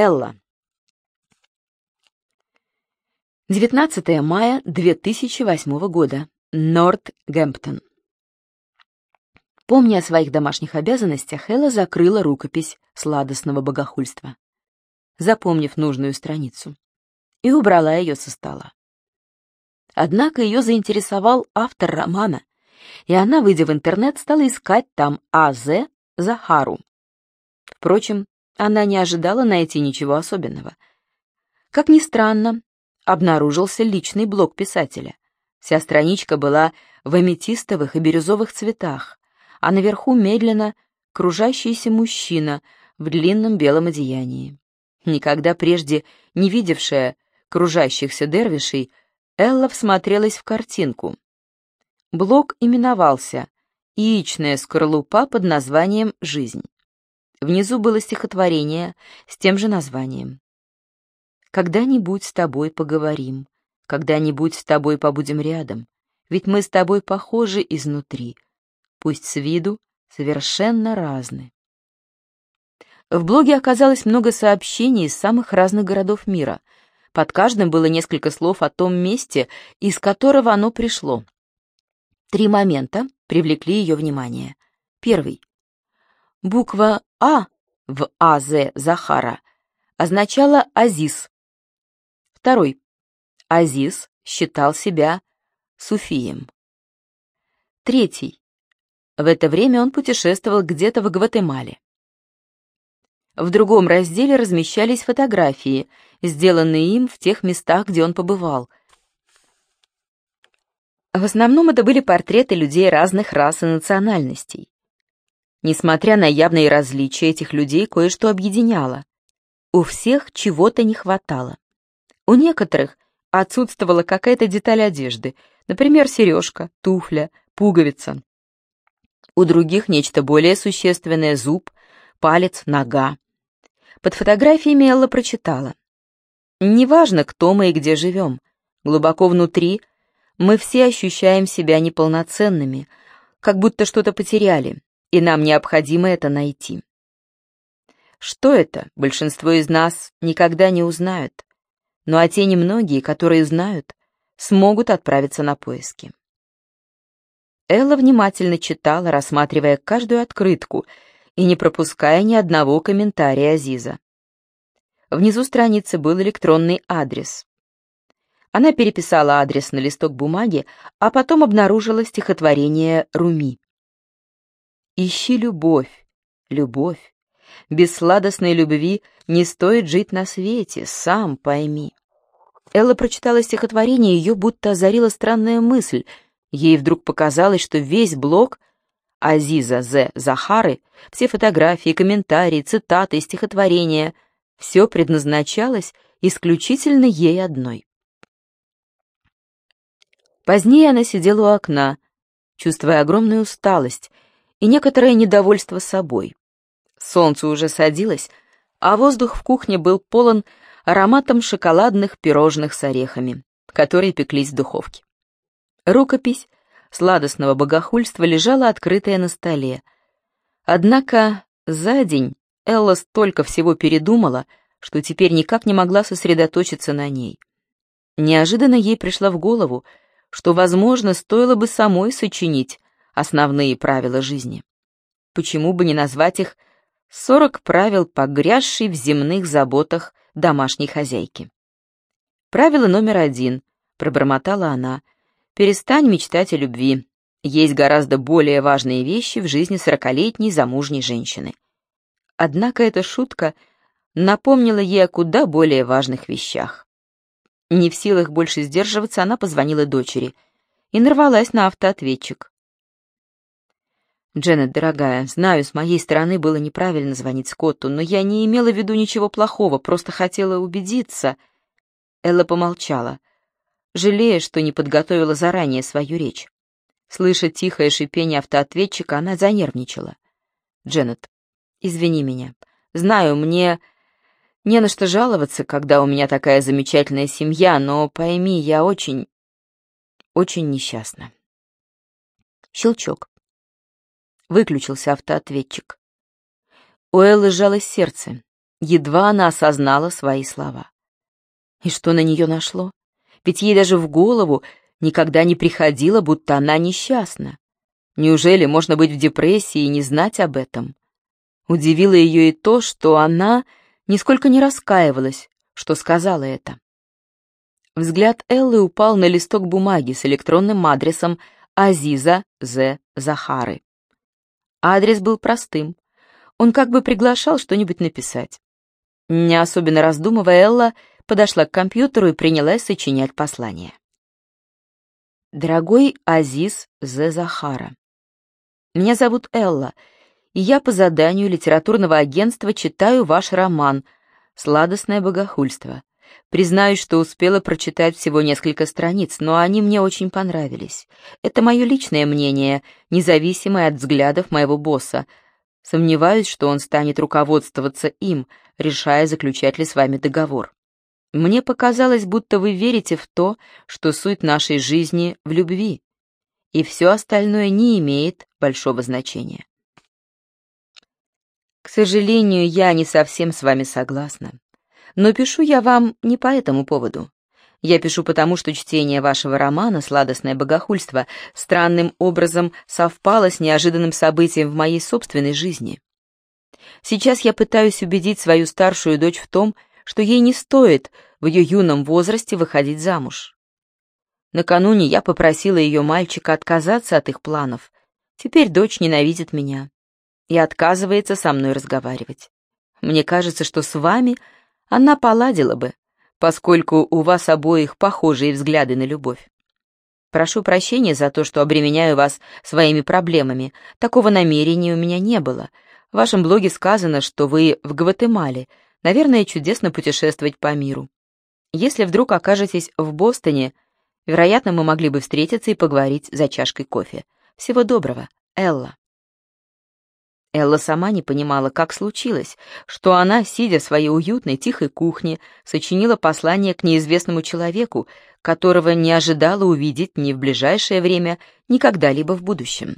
Элла. 19 мая 2008 года. Нортгемптон. Помня о своих домашних обязанностях, Элла закрыла рукопись сладостного богохульства, запомнив нужную страницу, и убрала ее со стола. Однако ее заинтересовал автор романа, и она, выйдя в интернет, стала искать там А.З. Захару. Впрочем, она не ожидала найти ничего особенного. Как ни странно, обнаружился личный блог писателя. Вся страничка была в аметистовых и бирюзовых цветах, а наверху медленно кружащийся мужчина в длинном белом одеянии. Никогда прежде не видевшая кружащихся дервишей, Элла всмотрелась в картинку. Блок именовался «Яичная скорлупа под названием «Жизнь». Внизу было стихотворение с тем же названием. «Когда-нибудь с тобой поговорим, когда-нибудь с тобой побудем рядом, ведь мы с тобой похожи изнутри, пусть с виду совершенно разны». В блоге оказалось много сообщений из самых разных городов мира. Под каждым было несколько слов о том месте, из которого оно пришло. Три момента привлекли ее внимание. Первый. Буква «А» в АЗ Захара означала «Азиз». Второй. Азиз считал себя суфием. Третий. В это время он путешествовал где-то в Гватемале. В другом разделе размещались фотографии, сделанные им в тех местах, где он побывал. В основном это были портреты людей разных рас и национальностей. Несмотря на явные различия этих людей, кое-что объединяло. У всех чего-то не хватало. У некоторых отсутствовала какая-то деталь одежды, например, сережка, туфля, пуговица. У других нечто более существенное — зуб, палец, нога. Под фотографиями Элла прочитала. «Неважно, кто мы и где живем. Глубоко внутри мы все ощущаем себя неполноценными, как будто что-то потеряли, и нам необходимо это найти. Что это, большинство из нас никогда не узнают, ну а те немногие, которые знают, смогут отправиться на поиски. Элла внимательно читала, рассматривая каждую открытку и не пропуская ни одного комментария Азиза. Внизу страницы был электронный адрес. Она переписала адрес на листок бумаги, а потом обнаружила стихотворение Руми. Ищи любовь, любовь. Без сладостной любви не стоит жить на свете, сам пойми. Элла прочитала стихотворение, ее будто озарила странная мысль. Ей вдруг показалось, что весь блог Азиза З. Захары, все фотографии, комментарии, цитаты, стихотворения — все предназначалось исключительно ей одной. Позднее она сидела у окна, чувствуя огромную усталость — и некоторое недовольство собой. Солнце уже садилось, а воздух в кухне был полон ароматом шоколадных пирожных с орехами, которые пеклись в духовке. Рукопись сладостного богохульства лежала открытая на столе. Однако за день Элла столько всего передумала, что теперь никак не могла сосредоточиться на ней. Неожиданно ей пришла в голову, что, возможно, стоило бы самой сочинить основные правила жизни. Почему бы не назвать их «сорок правил, погрязшей в земных заботах домашней хозяйки»? Правило номер один, пробормотала она, перестань мечтать о любви. Есть гораздо более важные вещи в жизни сорокалетней замужней женщины. Однако эта шутка напомнила ей о куда более важных вещах. Не в силах больше сдерживаться, она позвонила дочери и нарвалась на автоответчик. «Дженнет, дорогая, знаю, с моей стороны было неправильно звонить Скотту, но я не имела в виду ничего плохого, просто хотела убедиться». Элла помолчала, жалея, что не подготовила заранее свою речь. Слыша тихое шипение автоответчика, она занервничала. «Дженнет, извини меня. Знаю, мне не на что жаловаться, когда у меня такая замечательная семья, но пойми, я очень, очень несчастна». Щелчок. Выключился автоответчик. У Эллы сжалось сердце. едва она осознала свои слова. И что на нее нашло? Ведь ей даже в голову никогда не приходило, будто она несчастна. Неужели можно быть в депрессии и не знать об этом? Удивило ее и то, что она нисколько не раскаивалась, что сказала это. Взгляд Эллы упал на листок бумаги с электронным адресом Азиза З. Захары. Адрес был простым. Он как бы приглашал что-нибудь написать. Не особенно раздумывая, Элла подошла к компьютеру и принялась сочинять послание. «Дорогой Азиз З. Захара, меня зовут Элла, и я по заданию литературного агентства читаю ваш роман «Сладостное богохульство». Признаюсь, что успела прочитать всего несколько страниц, но они мне очень понравились. Это мое личное мнение, независимое от взглядов моего босса. Сомневаюсь, что он станет руководствоваться им, решая, заключать ли с вами договор. Мне показалось, будто вы верите в то, что суть нашей жизни в любви, и все остальное не имеет большого значения. К сожалению, я не совсем с вами согласна. Но пишу я вам не по этому поводу. Я пишу потому, что чтение вашего романа «Сладостное богохульство» странным образом совпало с неожиданным событием в моей собственной жизни. Сейчас я пытаюсь убедить свою старшую дочь в том, что ей не стоит в ее юном возрасте выходить замуж. Накануне я попросила ее мальчика отказаться от их планов. Теперь дочь ненавидит меня и отказывается со мной разговаривать. Мне кажется, что с вами – она поладила бы, поскольку у вас обоих похожие взгляды на любовь. Прошу прощения за то, что обременяю вас своими проблемами. Такого намерения у меня не было. В вашем блоге сказано, что вы в Гватемале. Наверное, чудесно путешествовать по миру. Если вдруг окажетесь в Бостоне, вероятно, мы могли бы встретиться и поговорить за чашкой кофе. Всего доброго, Элла. Элла сама не понимала, как случилось, что она, сидя в своей уютной, тихой кухне, сочинила послание к неизвестному человеку, которого не ожидала увидеть ни в ближайшее время, ни когда-либо в будущем.